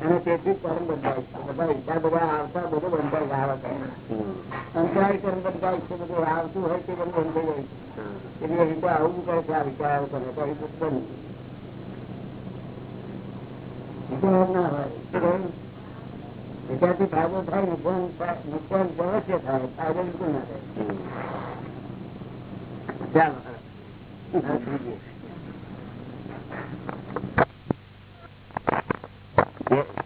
અને તેથી કર્મ બંધાય છે બધા વિચાર બધા આવતા બધું બંધાય આવે આ વખતે અંતરાય કર્મ બંધાય છે બધું આવતું હોય તે બધું બંધાઈ જાય છે. એટલે રીતે આવું કરે છે આ વિચાર આવું કરે તો એ બંધ વિચાર ના હોય. વિચારથી ફાયદો થાય નુકસાન નુકસાન અવશ્ય થાય ફાયદો બિલકુલ ના થાય ચાલો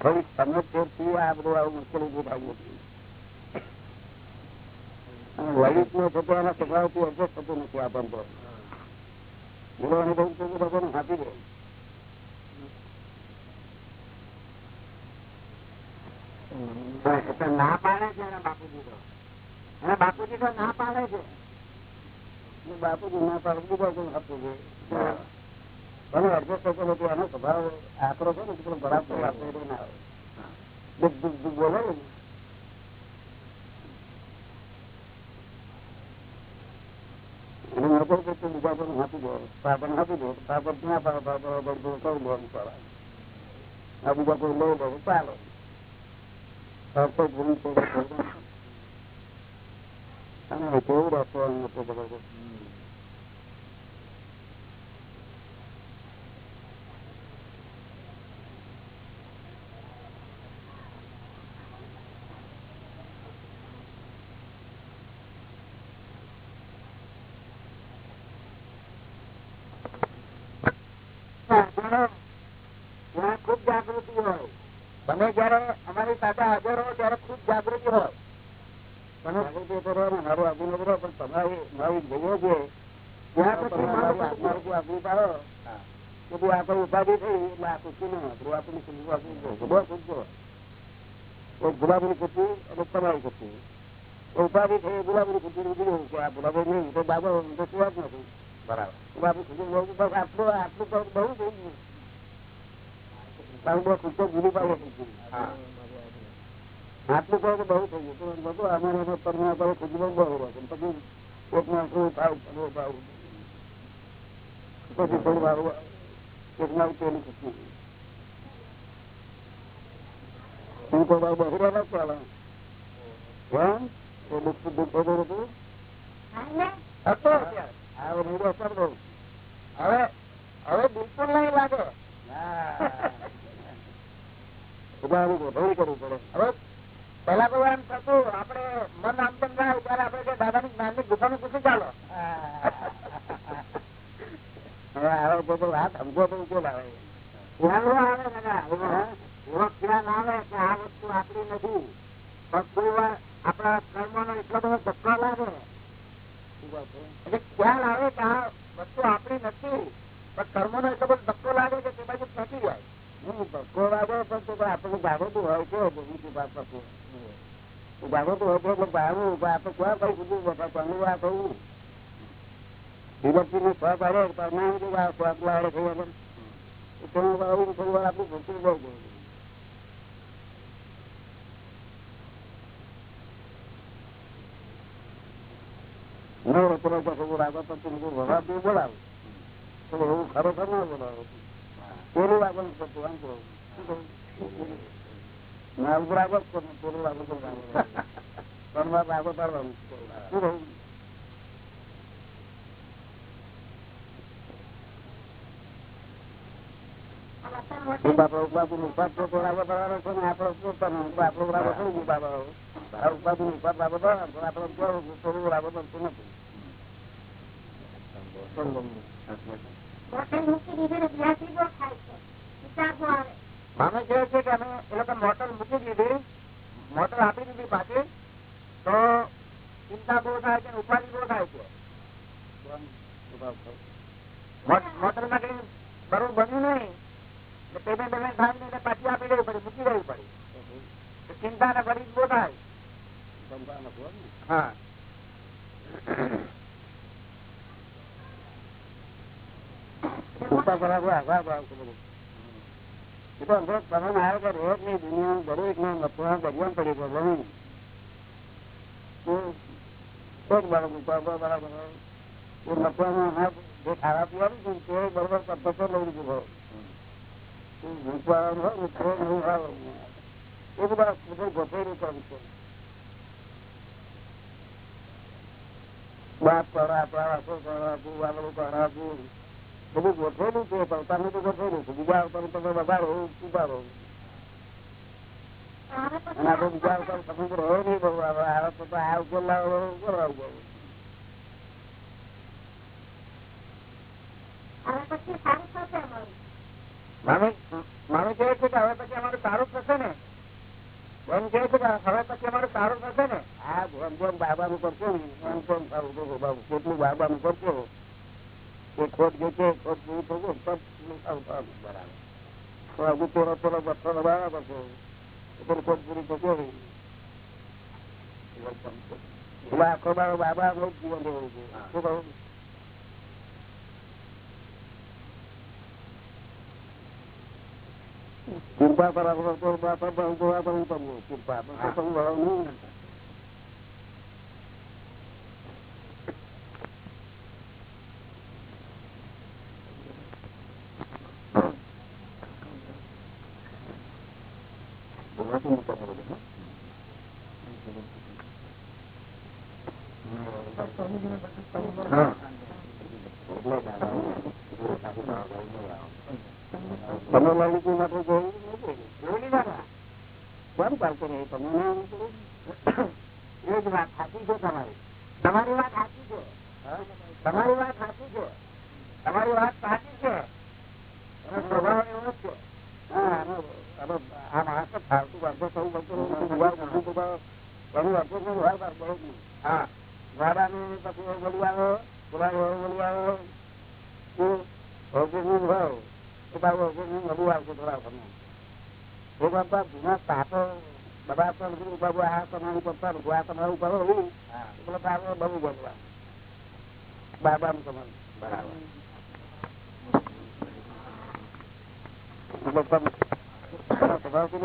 થોડી સમજથી આ બધું આવું મુશ્કેલી ઊભી થાય અને વૈદિક નો થતો એના સ્વભાવથી એડજસ્ટ થતું નથી આ બંધો. બોલો અનુભવ તો બધાને હાથી દે ના પાડે છે એના બાપુજી તો. એના બાપુજી તો ના પાડે છે. બાપુજી ના પાડે બીજા કોઈ આપવું છે ભલે એડજસ્ટ થતો નથી એનો સ્વભાવ આકરો છે ને પેલો બરાબર આપણે ના. આવે દુઃખ દુઃખ દુઃખ બોલે ને અને મોટો તો બીજા પણ આપી દો પાપડ આપી દો પાપડ ક્યાં પાડો પાપડ બધું કઈ લેવાનું પડે. આ બીજા કોઈ લઈ લો ચાલો. પાપડ ભૂલ તો અને કેવું રાખવાનું બધો ત્યાં ખૂબ જાગૃતિ હોય તમે જયારે અમારી સાથે હાજર હો ત્યારે ખૂબ જાગૃતિ હોય તમે જાગૃતિ કરો ને મારું આગળ કરો પણ તમારી મારી જઈએ છે ત્યાં પછી મારી આત્મારૂપી આગળ પાડો કે ભાઈ આપણે ઉપાધિ થઈ એટલે આ ખુશી ના આપણું આપણને ખુશી આપી દો ગુબો ખુશો એક ગુલાબની ખુશી અને તમારું ખુશી ઉપાધિ થઈ ગુલાબની ખુશી ઉડી કે આ ગુલાબી નહીં તો બાબા તો સુવા જ નથી બરાબર ગુલાબી ખુશી બહુ આટલું આટલું બહુ થઈ ગયું તારું બહુ આટલું કહો તો બહુ થઈ ગયું તો અમારે બહુ પછી એક શું ભાવ ભાવ પછી થોડું ભાવ એક માં પેલી ખુશી તું તો ભાઈ બહુ રહેલા ચાલે એમ એ દુઃખ દુઃખ બધું હતું હતો અત્યારે. આ નહીં લાગે ઉદાહરણ ગોઠવણી કરવું પડે હવે પેલા તો એમ થતું આપડે મન આમ તેમ જાય ત્યારે આપડે કે દાદાની જ્ઞાનની ગુફામાં ઘૂસી ચાલો હવે આવે વાત સમજો તો ઉકેલ આવે દાદા ખ્યાલ આવે કે આ વસ્તુ આપણી નથી. પણ આપણા કર્મનો એટલો બધો ધક્કો લાગે. એટલે ખ્યાલ આવે કે આ વસ્તુ આપણી નથી, પણ કર્મનો એટલો બધો ધક્કો લાગે કે તે બાજુ ખેંચી જાય. ધક્કો લાગે પણ તો આપણને જાગૃતિ હોય છે બીજી વાત પછી જાગૃતિ હોય એટલે ભાવું આપણે ક્યાં કીધું બધા પહેલું આ કહું વિભક્તિ નું સ્વ કરે પરમાણુ આપણે આવું થોડી આપણું ભૂખું બહુ નો રચનો તો ખબર આગળ પછી મૂકું ભગવાન તું બોલાવ. તો એવું ખરેખર ના બોલાવો. પેલું આગળ કરતું આમ કહું? ના જ કરવું પેલું આગળ પણ વાત આગળ પાડવાનું શું આપડે બાપુ બાપુ બાપુ તો બરાબર બરાબર આપડે પોતાનો બાપુ બરાબર થઈ ગયું બરાબર આ ઉપાધિ નું ઉપાદ બરાબર બરાબર પણ આપડે કેવું થોડું બરાબર બનતું નથી મામે કહે છે કે અમે એ લોકો મોટર મૂકી દીધી, મોટર આપી દીધી પાછી, તો ચિંતા બહુ થાય છે ઉપાધિ બહુ થાય છે. મોટરમાં કઈ બરોબર બન્યું નહીં પેમેન્ટ પેમેન્ટ થાય ને પાછી આપી દેવી પડે, મૂકી દેવી પડે. ચિંતા ને ફરી બહુ થાય. હા. ચિંતા કરાવવા આઘા ભાવ ભગવાન દરેક ને ભગવાન દરિયામાં ભગવાન બરાબર એ નફામાં જે ખાવા પીવાનું છે, તે બરોબર પદ્ધતિ લઈ લીધું ભૂખવાનું હોય એ બધા બધું ગોઠવેલું કરું છે બાપ કરા પરાસો કરા વાળું કરાવું બધું ગોઠવેલું છે છે બીજા તો આ જવું મારે કહે છે કે હવે પછી અમારું સારું થશે ને? એમ કહે છે કે હવે પછી અમારું સારું થશે ને? હા જેમ જેમ બાબા નું કરશો સારું થશે બાબુ. કેટલું બાબા નું કરશો એ ખોટ જે છે ખોટ પૂરી થશે બરાબર. તો હજુ થોડો થોડો બસો બરાબર છે. એટલે ખોટ પૂરી થશે આખો બાબા બાબા બહુ જીવન રહેવું છે. શું કહું કૃપા બરાબર કૃપા પર હું તમને કૃપા પણ તો તમે બરાબર નહીં હા તમે લલિતી માટે જોયું નથી જોયું નહીં દાદા નહીં તમે? એ જ વાત સાચી છે તમારી. તમારી વાત સાચી છે. તમારી વાત સાચી છે. તમારી વાત સાચી છે. એનો સ્વભાવ એવો જ છે. આ માણસ ફાલતુ વાંધો થવું બધું બધા વાંધો હા. વાડાનું પછી એવો આવે આવતું થોડા સમય એ બાપા જૂના પાપો બાબુ, આ તમારું પપ્પા નું આ તમારું કરો એવું એટલે બાબુ બહુ બોલવા. બાબા નું તમારું બરાબર પપ્પા સ્વભાવથી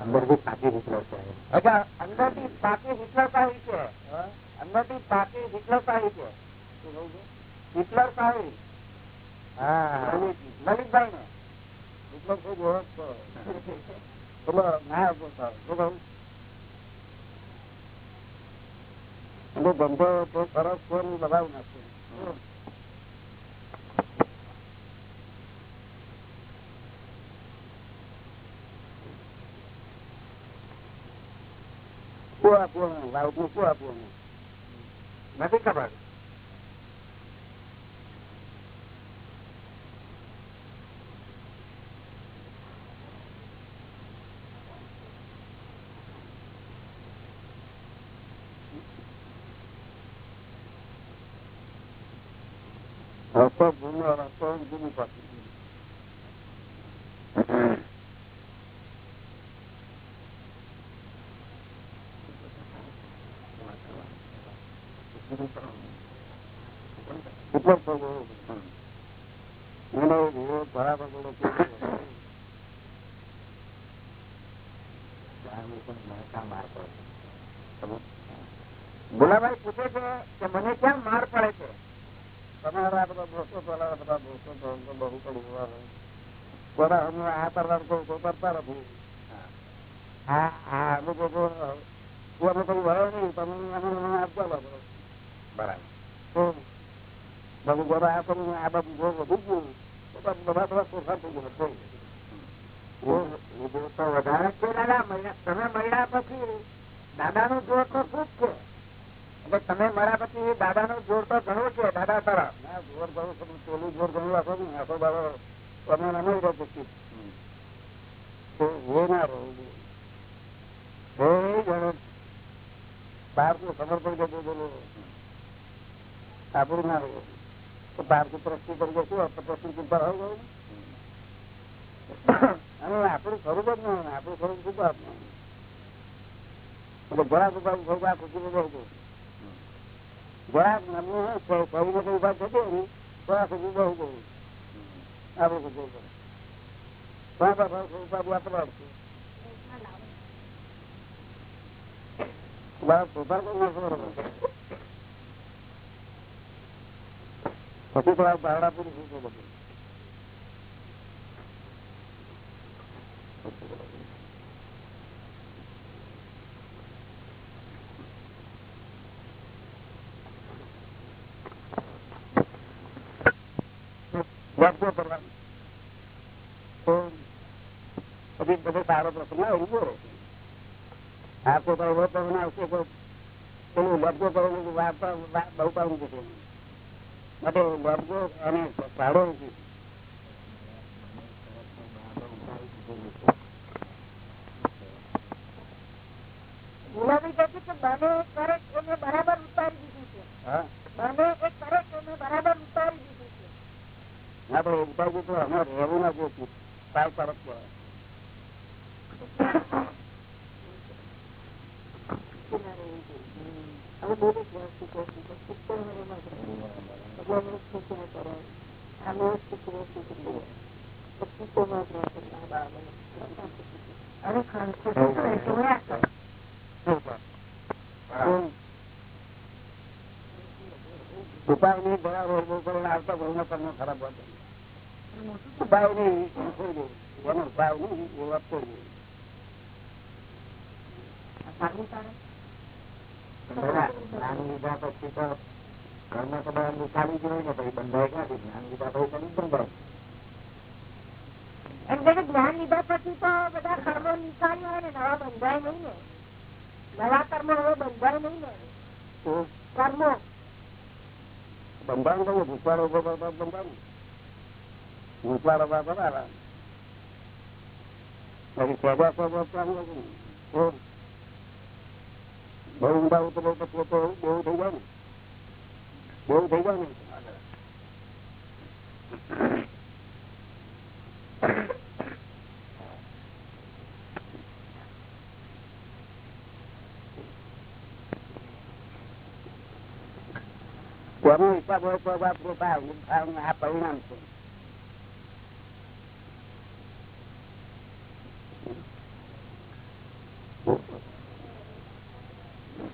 અંદરથી પાકી છે અચ્છા અંદરથી પાકી હિટલર પાવી છે. અંદરથી પાકી હિટલર પાવી છે. હિટલર પાવી હા. લલિતભાઈ ને હિટલર ખૂબ ઓળખ બોલો ના બોલતા શું ધંધો તો સરસ ફોન દબાવ નાખશે શું આપવાનું લાઉડનું શું આપવાનું નથી ખબર ભૂલો રસ્તો ભૂલી પાછી કેટલો થવો એનો વિરોધ બરાબર બોલો ગુલાભાઈ પૂછે છે કે મને ક્યાં માર પડે છે તમારા બધા દોસ્તો પેલા બધા દોસ્તો તો બહુ પડી બધા અમે આ તરવાર તો કરતા નથી હા હા લોકો તો તું અમે કઈ વળે નહીં તમે અમે મને આપવા લાગો બરાબર તો બધું બધા આ તમે આ બધું બહુ વધુ ગયું બધા બધા બધા સોફા થઈ ગયો તો વધારે છે દાદા તમે મળ્યા પછી દાદા નું જોર તો ખૂબ છે એટલે તમે મળ્યા પછી દાદા નું જોર તો ઘણું છે દાદા તરફ ના જોર ઘણું છે પેલું જોર ઘણું રાખો ને આખો દાડો તમે નહીં રહો પછી તો એ ના રહો એ જણે બાર તો ખબર પડી જતો બોલો આપણું ના રહ્યું તો બાર તો પ્રશ્ન તરીકે શું પ્રશ્ન ચિંતા હોય અને આપણું ખરું જ નહીં, આપણું ખરું શું આપનું એટલે ઘણા બધા ખરું આ ખુશી બધું હતું ઘણા નમવું કવિને કઈ વાત થતી આપણું ખુશી બરોબર પછી પણ ધારણા પૂરું શું છે બધું સારો પ્રસંગ ઊભો આ એવો પ્રસંગ આવશે તો પેલું લબગો કરવાનું? બહુ પાડું માટે લબગો અને સારો ગુલાબી કહે છે કે બને કરે એને બરાબર ઉતારી દીધું છે? હા? બને એક કરે એને બરાબર ઉતારી દીધું છે? આપણે ઉપાય તો અમારે રહેવું ના જોતું સાવ તરફ હવે નહીં ખરાબ વાત ઉપાય નહીં એનો ઉપાય નહીં એ છોડી સારું તારે? જ્ઞાન લીધા પછી તો ઘરમાં તો બધા જ હોય ને પછી બંધાય ક્યાંથી જ્ઞાન લીધા પછી તો બધા કર્મો નીકાળ્યા હોય ને નવા બંધાય નહીં ને નવા કર્મો હવે બંધાય નહીં ને કર્મો બંધાવું તો ભૂખવાડો બંધાવું નથી તો બહુ ઊંડા ઉતરો તો બહુ થઈ બહુ થઈ જાય ને કોનો હિસાબ હોય તો આ પરિણામ છે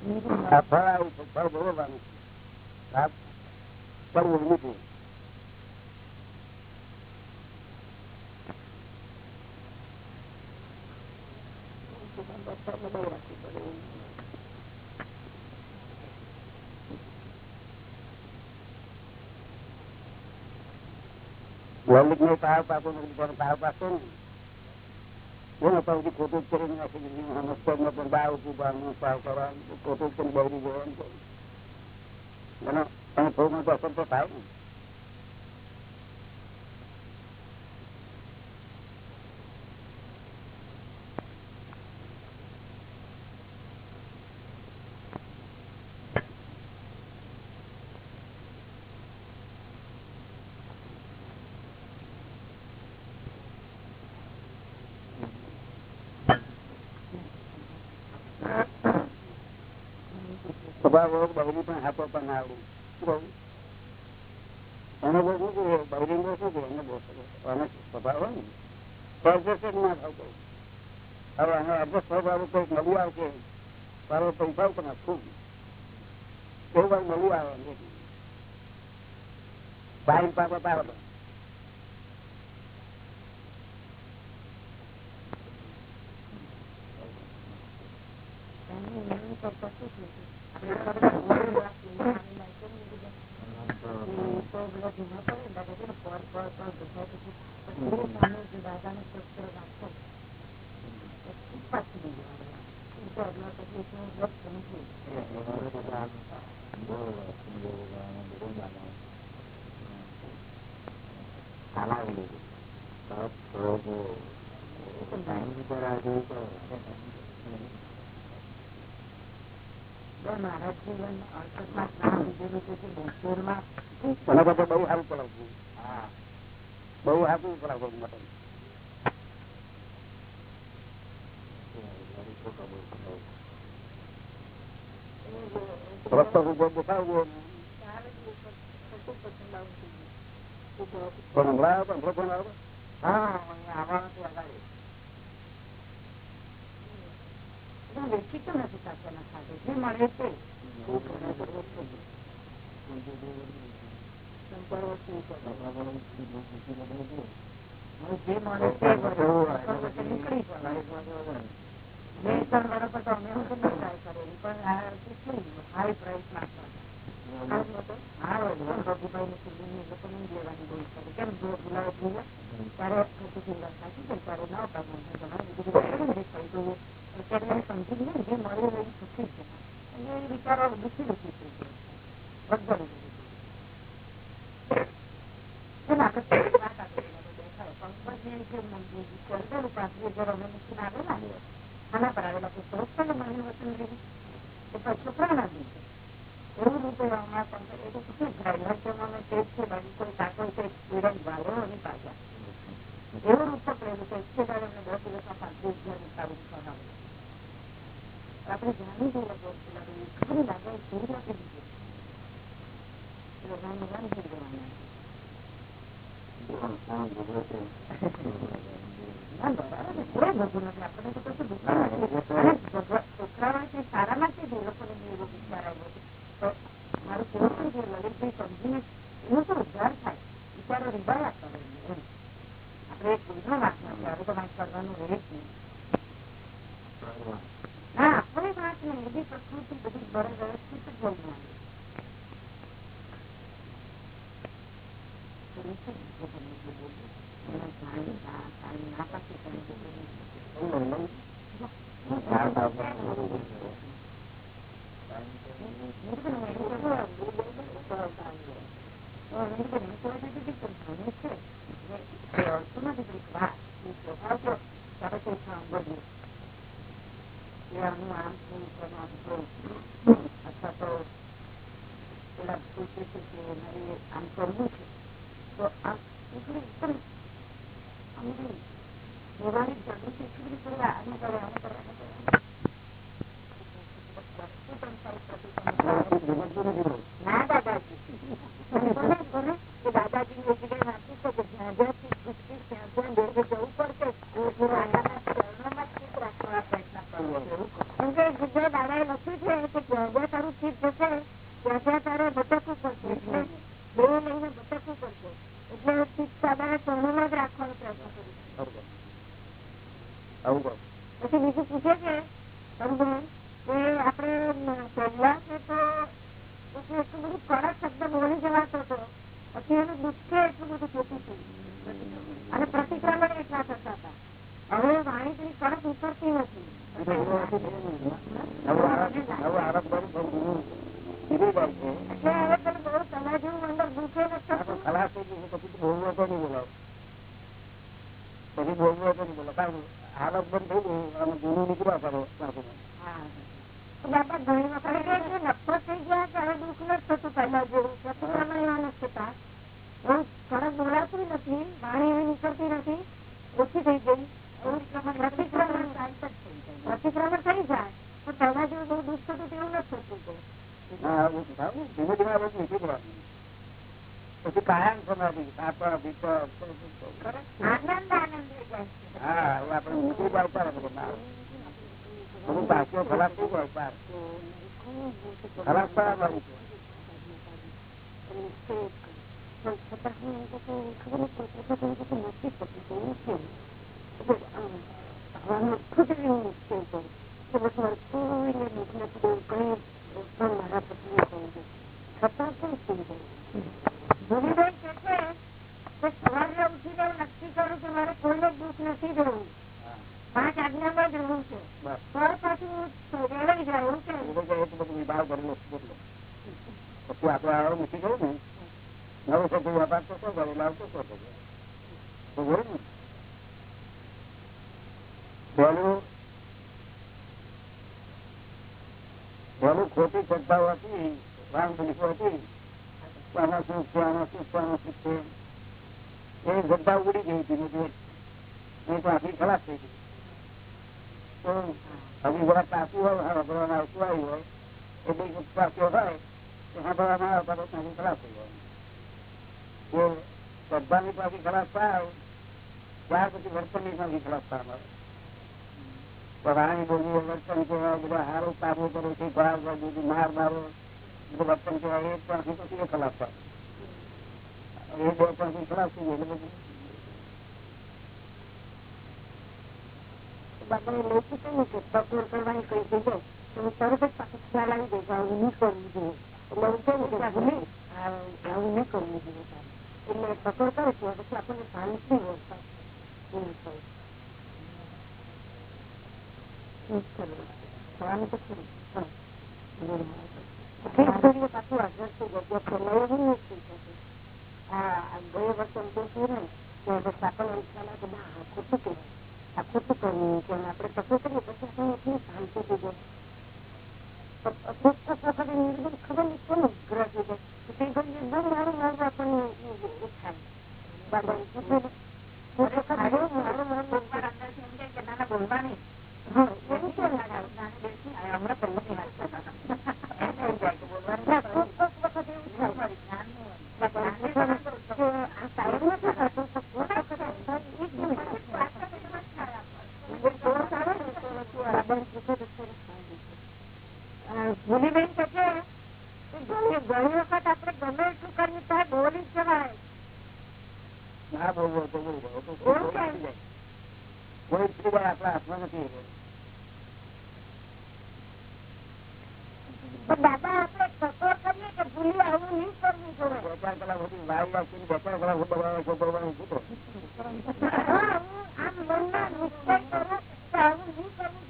આ ફળ આવ્યું છે ફળ ભોગવવાનું છે આ નથી પાકો ને એનો પરથી ખોટું કરીને નાખી દીધું નમસ્કારમાં પણ બાવ ઉભું બારનું સાવ કરવાનું ખોટું પણ બહરી જવાનું અને થોડું તો અસર તો થાય ને. સ્વભાવ એવો બહરી પણ શું કહું? એનો બહુ. શું અનુભવ બહરી બહુ શું કે એને બહુ. અને સ્વભાવ હોય ને. ના થાવ કહું હવે આનો અર્ધ સ્વભાવ કંઈક નવું આવશે તારો પૈસા પણ ખૂબ એવું કઈ નવું આવે. બાઈક પાપા પાડો. મારા જીવન અકસ્માત ના લીધેલું છે કે બોમ્બેરમાં પણ હમણાં પણ હા આવવાનું તો અગાડી સાચા હું પ્રાઇસ હા ની જોઈએ ત્યારે ખોટી ફિલ્મ ત્યારે ના પાડવાનું તમારે બીજું બધું દેખાય એને સમજી ગયું જે મળ્યું એ સુખી છે. અને એ વિચારો દુઃખી દુઃખી થઈ ગયો. એ પણ છોકરાના દિવસે એવું ટેપ છે બાજુ કોઈ કાકો અને પાછા. એવું રૂપ દાડે અમને દસ દિવસમાં પાંત્રીસ હજાર ઉતારું આપણે જાણી જોઈએ ખરી લાગે પૂરી આપી દીધી નાની નાની થઈ જવાના જ લોકોને એવો વિચાર આવ્યો તો મારું કે લલિતભાઈ સમજીને એનો ઉદ્ધાર થાય વિચારો રીબાયા કરે એમ આપણે વાંક નથી હવે તો કરવાનું રહે જ નહીં ના કોઈ વાત નહીં બધી પ્રકૃતિ બધી બરાબર વ્યવસ્થિત જ બનવાની અથવા ગુરુ છે. પૂર્ણ મહિમા છતાં પાછો હોય તો ભગવાન આવે તો ત્યાંથી ખલાસ થઈ જાય જો શ્રદ્ધાની પાછી ખલાસ થાય ત્યાર પછી વર્તનની પાછી ખરાબ થવા આવે રાણી બોલી વર્તન કહેવાય બધા હારું કાબુ કરો છે ગાળ બધું માર મારો બધું વર્તન કહેવાય એ ત્યાંથી પછી એ ખરાબ થાય એ બે ત્યાંથી ખરાબ થઈ ગયું બધું બાબાએ લેખી કહ્યું કે તકલીફ કરવાની કઈ થઈ તરત જ ખરું પણ પાછું હાજર થઈ ગયે વર્ષે એમ તો ને કે આપણને ખ્યાલ આવે કે ના ખોટું કહેવાય આ ખોટું કે આપણે પકડ કરીએ પછી શાંતિ થઈ જાય ખબર નહીં કોનો ગ્રહ આપણને એવું કેમ ના? ના, થાય બાબા પૂછવાનું કે આ થાય. એક મિનિટ ભૂલીબેન કે છે ઘણી વખત આપણે ગમે એટલું કરીએ તો બોલી જવાય ના બોલવો તો બોલવો કોઈ આપણા હાથમાં નથી. દાદા આપણે કરીએ કે ભૂલી આવું નહીં કરવું જોઈએ બે ચાર કલાક સુધી વાઈ રાખીને બે ચાર કલાક સુધી દબાવે છૂટો. આમ મનમાં નિશ્ચય કરું કે આવું નહીં કરવું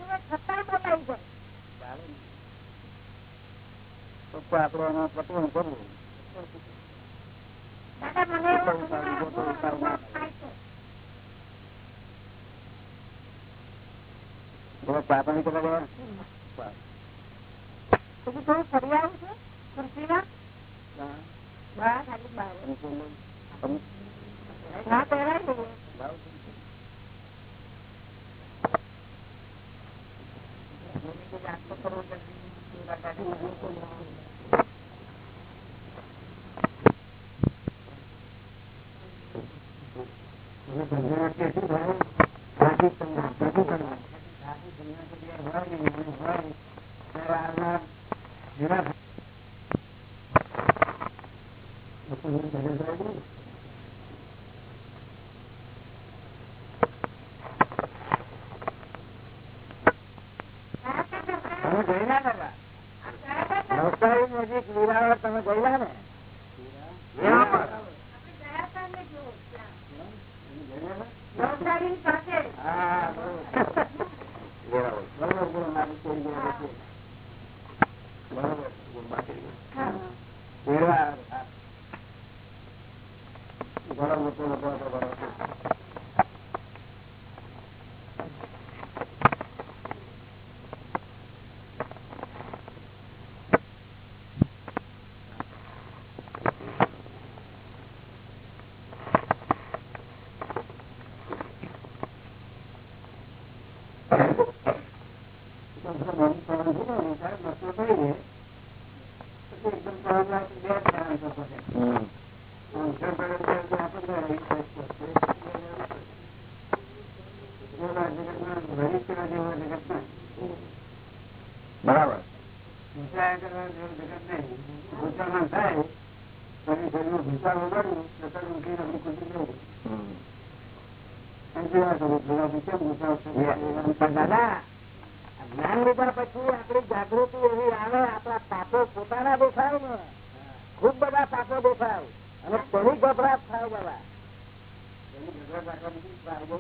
આપણે એના પ્રકરણ કરવું પાપણી કેટલા ગયા પછી થોડું ફરી આવું છે ખુરશીમાં ના પહેરાય જાગતો કરવો જલ્દી Gracias. લાવો. તમે ગયેલા ને બા? નવસારી નજીક લીલાવર તમે ગયેલા ને લીલાવર. નવસારી પાસે હા, બરોબર. લીલાવર. બરોબર, બરોબર. મારી ચોરી ગયા પછી. બરોબર, બાકી ગયું. લીલાવર. હા. ઘણો મોટો લોકો હતો, બરોબર. હમ. બરાબર હમ. પણ દાદા જ્ઞાન લીધા પછી આપણી જાગૃતિ એવી આવે આપણા પાપો પોતાના દેખાય ને ખૂબ બધા પાપો દેખાય અને તેની ગભરાટ થાય દાદા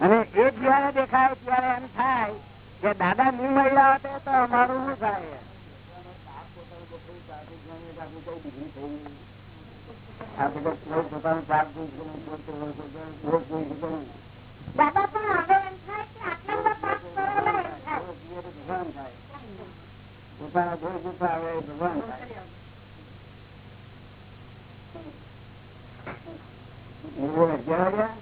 અને એ જયારે દેખાય ત્યારે એમ થાય કે દાદા ની મળ્યા હતા તો અમારું શું થાય? દાદા પણ હવે એમ થાય કે આટલા ભગવાન થાય પોતાના કોઈ ગુસ્સા આવે ભગવાન થાય એવું અગિયાર વાગ્યા? નવ થયા. હમ?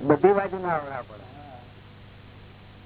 બધી બાજુ ના આવડા પડે.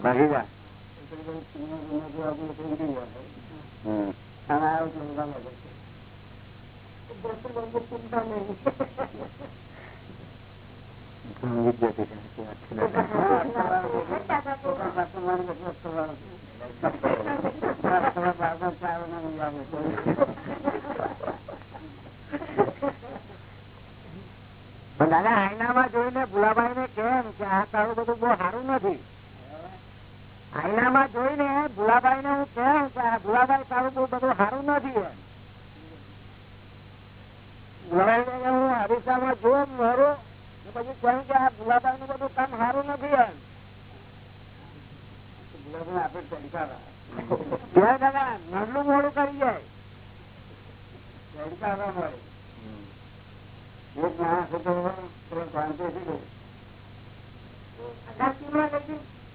જાય જ દાદા જોઈને ભુલાભાઈ ને કેમ કે આ તારું બધું બહુ સારું નથી? આઈનામાં જોઈને ભુલાભાઈ ને હું કેમ કે ભુલાભાઈ તારું બહુ બધું સારું નથી હું હરીસામાં જોઉં, મારું પછી કેમ કે આ ભુલાભાઈ નું બધું કામ સારું નથી એમ. આપણે નડલું મોડું કરી જાય. ચડકારા હોય એક માણસ હતો શાંતિ થી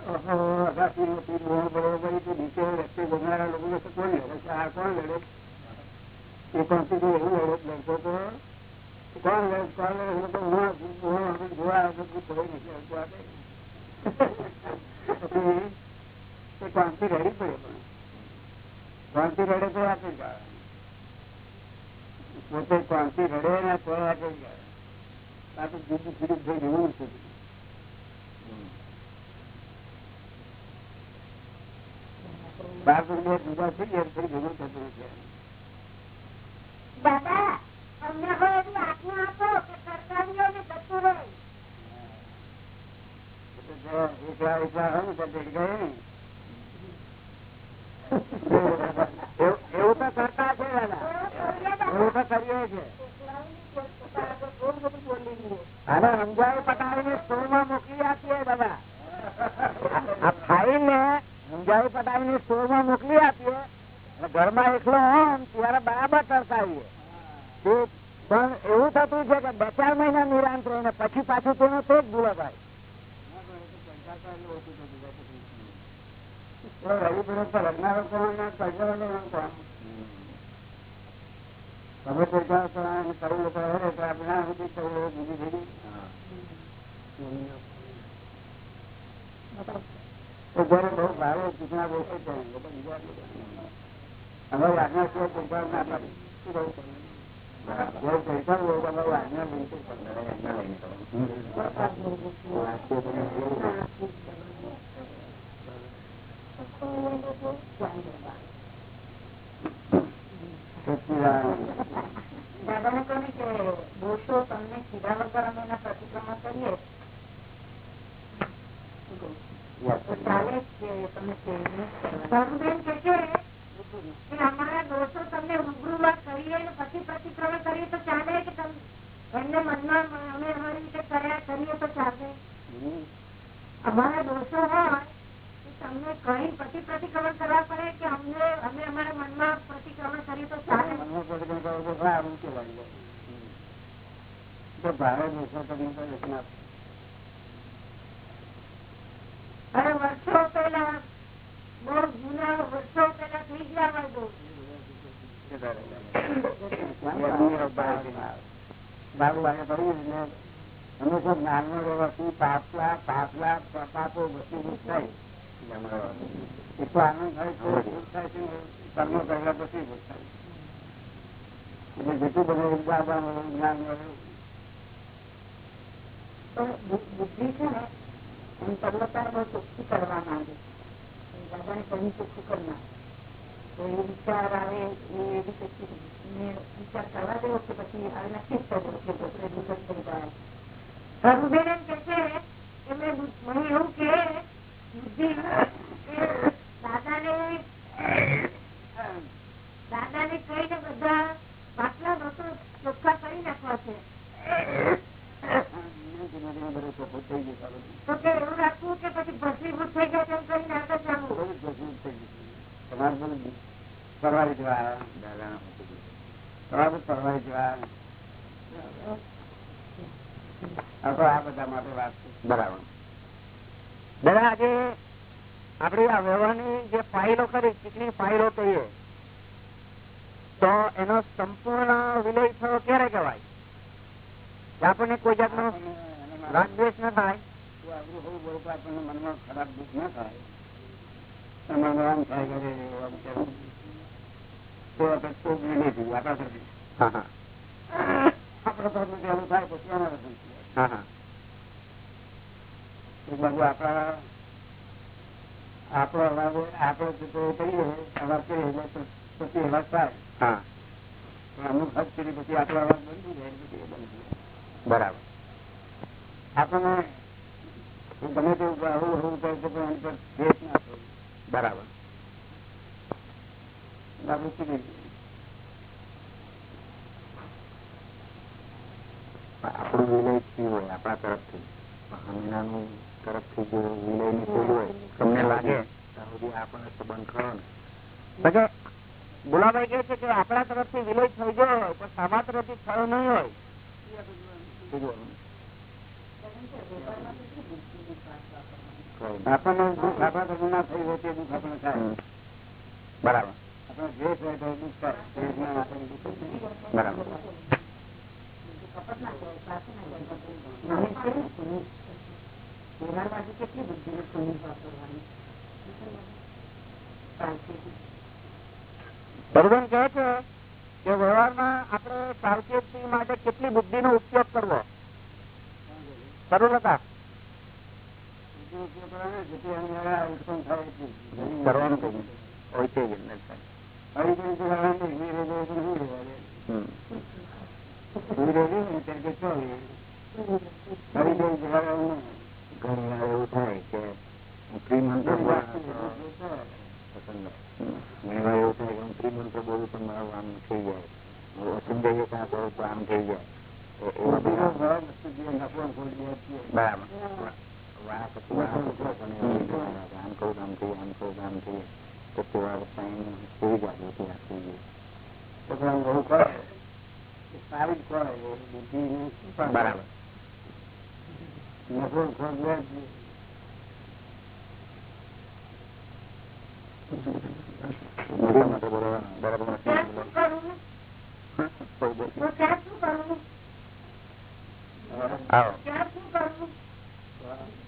અગાસી હતી મોહ બરોબર નીચે રસ્તે જનારા લોકો કોણ લડે આ કોણ લડે એ કોન્સ્ટિટ્યુ એવું લડત લડતો હતો કોણ લડત કોણ લડત તો હું હું જોવા આવ્યો કોઈ નથી આવતું આ કઈ. પછી એ કોન્સ્ટી રડી? પડે પણ કોન્સ્ટી રડે? તો આપી જાય પોતે કોન્સ્ટી રડે? ને તો આપી જાય આ તો જુદું થઈ જવું નથી બાર રૂપિયા જુદા થઈ ગયા પછી ભેગું થતું નથી દાદા અમને કોઈ એવી આજ્ઞા આપો કે સરકારીઓને જતું રહે. એકલા એકલા હોય ને તો ભેગી ગયે ને. એવું એવું તો કરતા છે એવું તો કરીએ છે આને સમજાવી પટાવીને સ્ટોરમાં મોકલી આપીએ દાદા આ ફાઇલ ને સમજાવી સ્ટોરમાં મોકલી આપીએ. અને ઘરમાં એકલો હોય ત્યારે બરાબર કરતા આવીએ. પણ એવું થતું છે કે બે ચાર મહિના નિરાંત રહીને પછી પાછું તેનો તે જ ભૂલો લેવાનું તમે પૈસા કરવાના કરું એટલે આપણે આ બધી કરું બીજી બીજી તો જયારે બહુ ભાવે ચૂંટણા બહુ થઈ જાય એટલે બીજા અમે આજ્ઞા સિવાય પૈસા ના પાડે? પૈસા હોય, તો આજ્ઞા બિલકુલ દાદાને કહે કે દોષો તમને કીધા વગર અમે એના પ્રતિક્રમણ કરીએ. તો ચાલે જ કે તમે સેવની જ કરવાના. ભગવાન કહે છે કે અમારા દોષો તમને રૂબરૂમાં કહીએ ને પછી પ્રતિક્રમણ કરીએ તો ચાલે કે તમ એમને મનમાં અમે અમારી રીતે કર્યા કરીએ તો ચાલે અમારા દોષો હોય તો તમને કઈ પછી પ્રતિક્રમણ કરવા પડે કે અમને અમે અમારા મનમાં પ્રતિક્રમણ કરીએ તો ચાલે મનમાં પ્રતિક્રમણ કરો તો સારું કહેવાય છે. તો ભારે દેશો તમને તો એક ના અને વર્ષો પેલા બહુ જૂના વર્ષો પેલા થઈ ગયા હોય બાબુ વાગે કહ્યું એટલે હંમેશા જ્ઞાનમાં રહેવાથી પાપલા પાપલા પાપો વસ્તુભૂત થાય. એટલો આનંદ થાય તો થાય છે કર્મ કર્યા પછી થાય એટલે જેટલું બધું બાબા જ્ઞાન મળ્યું બુદ્ધિ છે ને એમ પર્વતાર બહુ ચોખ્ખી કરવા માંગે દાદાને કહ્યું ચોખ્ખું કરી નાખ તો એ વિચાર આવે, એ પછી વિચાર કરવા દેવો કે પછી આ નક્કી જ થયું કે પોતે દુઃખ થઈ ગયા. એમ કે છે મેં મને એવું કે બુદ્ધિ દાદાને દાદાને કહીને બધા પાછલા દોષો ચોખ્ખા કરી નાખવા છે. બધું થઈ ગયું એવું રાખવું કે પછી ભસ્મીભૂત થઈ જાય તેમ કરીને આગળ ચાલવું બધું ચોખ્ખું થઈ ગયું તમારે બધું પરવારી જવા દાદા તમારે બધું પરવારી જવા આ આ બધા માટે વાત બરાબર. દાદા આજે આપડે આ વ્યવહારની જે ફાઇલો કરી ચીકણી ફાઇલો કહીએ તો એનો સંપૂર્ણ વિલય થયો ક્યારે કહેવાય? આપણને કોઈ જાતનો રાગદ્વેષ ના થાય આપણું હોવું બરોબર આપણને મનમાં ખરાબ દુઃખ ના થાય? તો આપણે તો વિલય આપણા ધર્મ એવું થાય પછી તરફથી એક બાજુ આપણા આપણો અવાજ આપણે જે તો કહીએ અવાજ કરીએ પછી અવાજ થાય અમુક હદ સુધી પછી આપણો અવાજ બની બંધ જાય બરાબર આપણને ગમે તેવું આવું આવું કરે છે પણ એની પર દ્વેષ ના થયો. બરાબર. આપણે વિલય થયું હોય? આપણા તરફથી. હમીનાનું તરફથી જો વિલય નીકળ્યું હોય તમને લાગે? ત્યાં સુધી આપણને સંબંધ ખરો ને? બધા ગુલાબાઈ કહે છે કે આપણા તરફથી વિલય થઈ ગયો હોય પણ સામા તરફથી થયો નહીં હોય. આપણને દુઃખ આપણા તરફ ના થઈ હોય તે દુઃખ આપણે થાય બરાબર થાય કેટલી બુદ્ધિ ભગવાન કહે છે કે વ્યવહારમાં આપણે સાવચેતી માટે કેટલી બુદ્ધિ નો ઉપયોગ કરવો સરળતા બીજું ઉપયોગ કરે ને જેથી અન્યરા ઉત્પન્ન થાય એટલું. કરવાનું હોય છે જ એવું થાય કે હું શ્રીમંત બોલું તો એ તો પસંદ ઘણી એવું થાય કે ત્રિમંત્ર બોલું પણ મારું આમ થઈ જાય. અસંજય કાં આમ થઈ જાય. બરાબર? બરાબર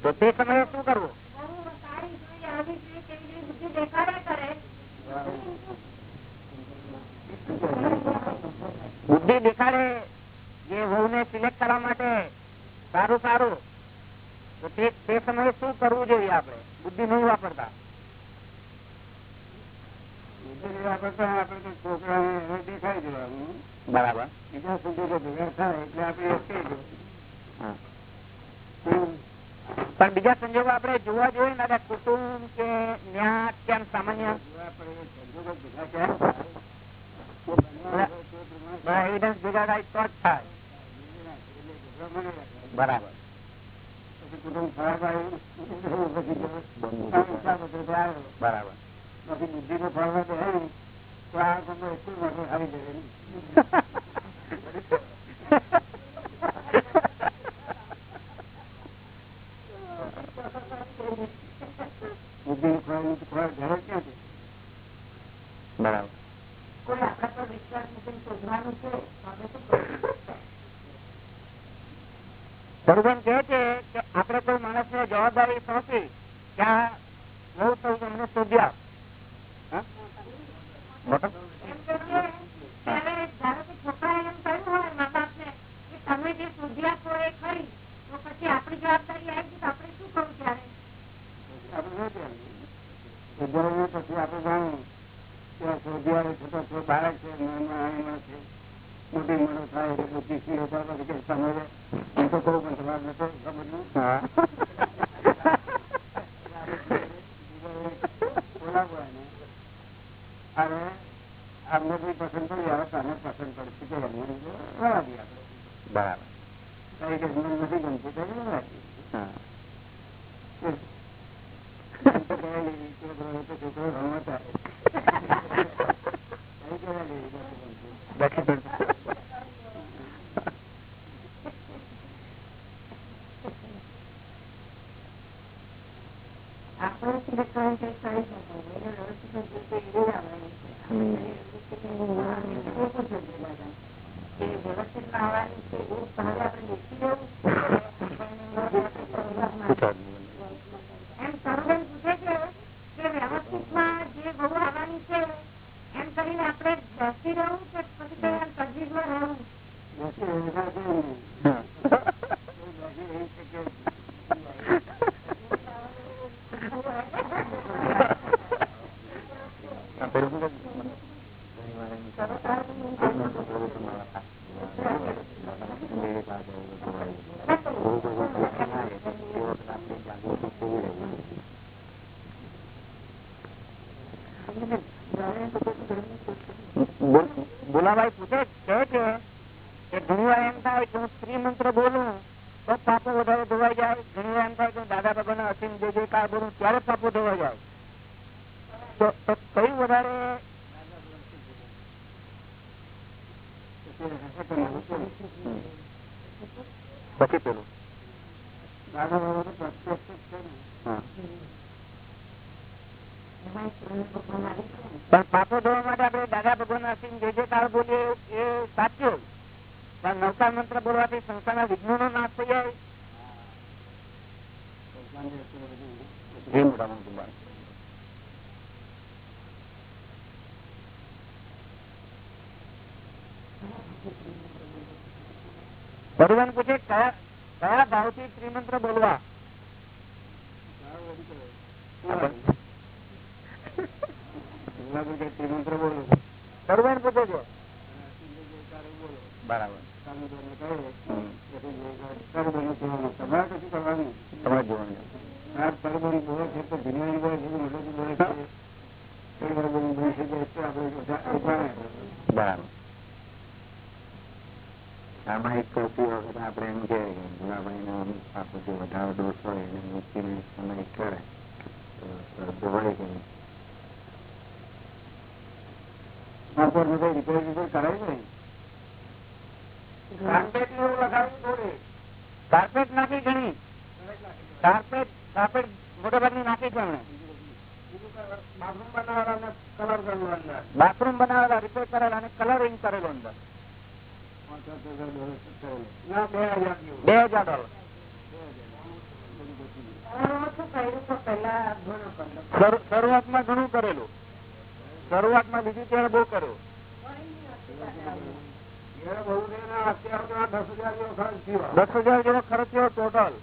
તો તો સમયે શું કરવું? બુદ્ધિ દેખાડે જે વહુ ને સિલેક્ટ કરવા માટે સારું સારું. તો તે સમયે શું કરવું જોઈએ આપણે? બુદ્ધિ નહીં વાપરતા. હવે દેખાઈ દેવાનું. બરાબર. બીજા સુધી ભેગા થાય એટલે આપણે પણ બીજા સંજોગો આપણે જોવા જોઈએ ને દાદા કુટુંબ કે ન્યાસ કે આમ સામાન્ય જોવા પડે એ સંજોગો ભેગા ક્યારે થાય? કે બન્યા હોય તે પ્રમાણે એવિડન્સ ભેગા થાય તો જ થાય એટલે ગભરામણ ન રાખવાની. બરાબર પછી કુટુંબ ખરાબ આવ્યું પછી જો બંધ તારો હિસાબ હતો તો આવ્યો. બરાબર પછી બુદ્ધિ નો ફળવા દે નહીં, તો આ ગમે એટલું મોટું આવી જાય નહીં. બુદ્ધિ નું ફળનું ફળ ઘરે ક્યાં છે? બરાબર કોઈ આપણા પર વિશ્વાસ મૂકીને શોધવાનું છે આપણે શું ભગવાન કહે છે કે આપણે કોઈ માણસ ને જવાબદારી સોંપી કે આ બહુ થયું તમને શોધ્યા હા? એમ કહ્યું હોય મા બાપને કે તમે જે શોધ્યા છો એ ખરી તો પછી આપણી જવાબદારી આવી આપણે શું કરવું ત્યારે આપણે શું પછી આપણે જાણવું કે શોધ્યા હોય છતાં બાળક છે છે મોટી મોટો થાય એટલે ચીસી હતા પછી કે સમજે હું તો કહું પણ તમારે નતો સમજવું હા બોલાવો એને. અમને કોઈ પસંદ પડી આવે તો પસંદ પડશે કે બરાબર કે નથી ગમતું રહેવા દઈએ. હા એમ તો કહેવાય નહીં, છોકરો હોય સ્ત્રી મંત્ર બોલું. તો પાપો વધારે ધોવાઈ જાય. ઘણી વાર એમ થાય કે દાદા બાબા ના અસીમ જે જે કાર બોલું ત્યારે પાપો ધોવાઈ જાય. તો કયું વધારે? પછી પેલું. દાદા બાબા પ્રત્યક્ષ છે. પણ પાપો ધોવા માટે આપણે દાદા ભગવાન આશીન જે જે કાળ બોલીએ એ સાચું. પણ નવકાર મંત્ર બોલવાથી સંસ્થાના વિઘ્નો નો નાશ થઈ જાય. ભગવાન પૂછે કયા કયા ભાવથી ત્રિમંત્ર બોલવા? ભગવાન પૂછે છે. બરાબર. બધા આમાં એક કરતી વખત આપણે એમ કે ગુલાબાઈ ના અમુક પાપો જે વધારે દોષ હોય કરે તો ધોવાય કે નહીં બપોર કઈ રિપેર રિપેર કરાય ને. કાર્પેટ ને કાર્પેટ નાખી ઘણી. કાર્પેટ કાર્પેટ મોટા ભાગની નાખી છે બાથરૂમ બનાવેલા રિપેર કરેલા અને કલરિંગ કરેલો અંદર. બે હજાર ડોલર. શરૂઆતમાં ઘણું કરેલું. શરૂઆતમાં બીજું ત્યારે બહુ કર્યું. દસ હજાર જેવો ખર્ચ થયો. ટોટલ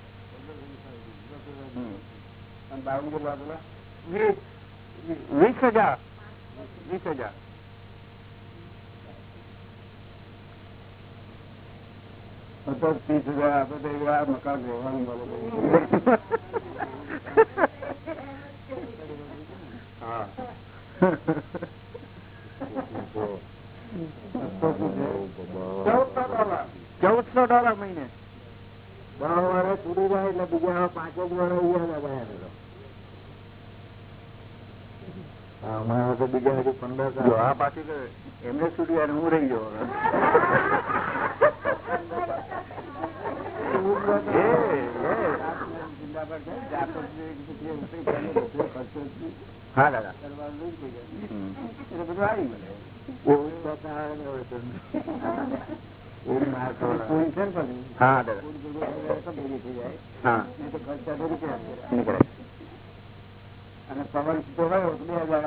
વીસ. હજાર. વીસ હજાર. ત્રીસ હજાર આપણે એવા મકાન રહેવાનું મળે હા. ચૌદસો ડોલર મહિને. દસ વર્ષ છૂટી જાય એટલે બીજા પાંચ જ વર્ષ અહીંયા લગાયા અમારા તો બીજા હજુ પંદર જો આ પાછી એમને છૂટી અને હું રહી ગયો. હા દાદા. બધું આવી મળે અને પવન સીધો બે હજાર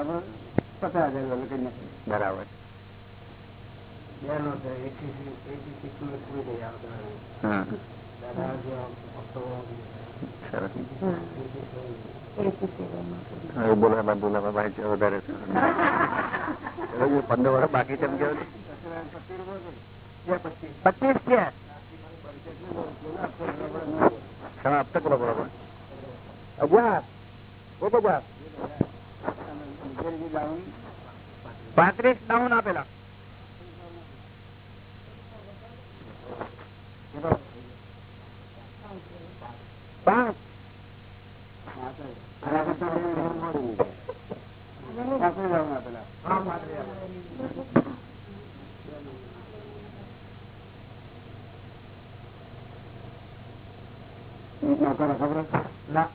પચાસ હજાર વાળો નથી બરાબર. હા. સરસ બોલાવા બોલાવા ભાઈ વધારે પંદર વર્ષ બાકી છે કેવું પચીસ છે તમે પાંત્રીસ ડાઉન આપેલા પાંચ ના.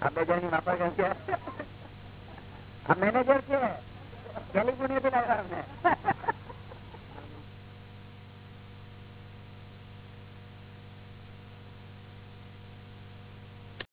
આ બે જણની વાપર કેમ મેનેજર છે. થી લાવ્યા અમને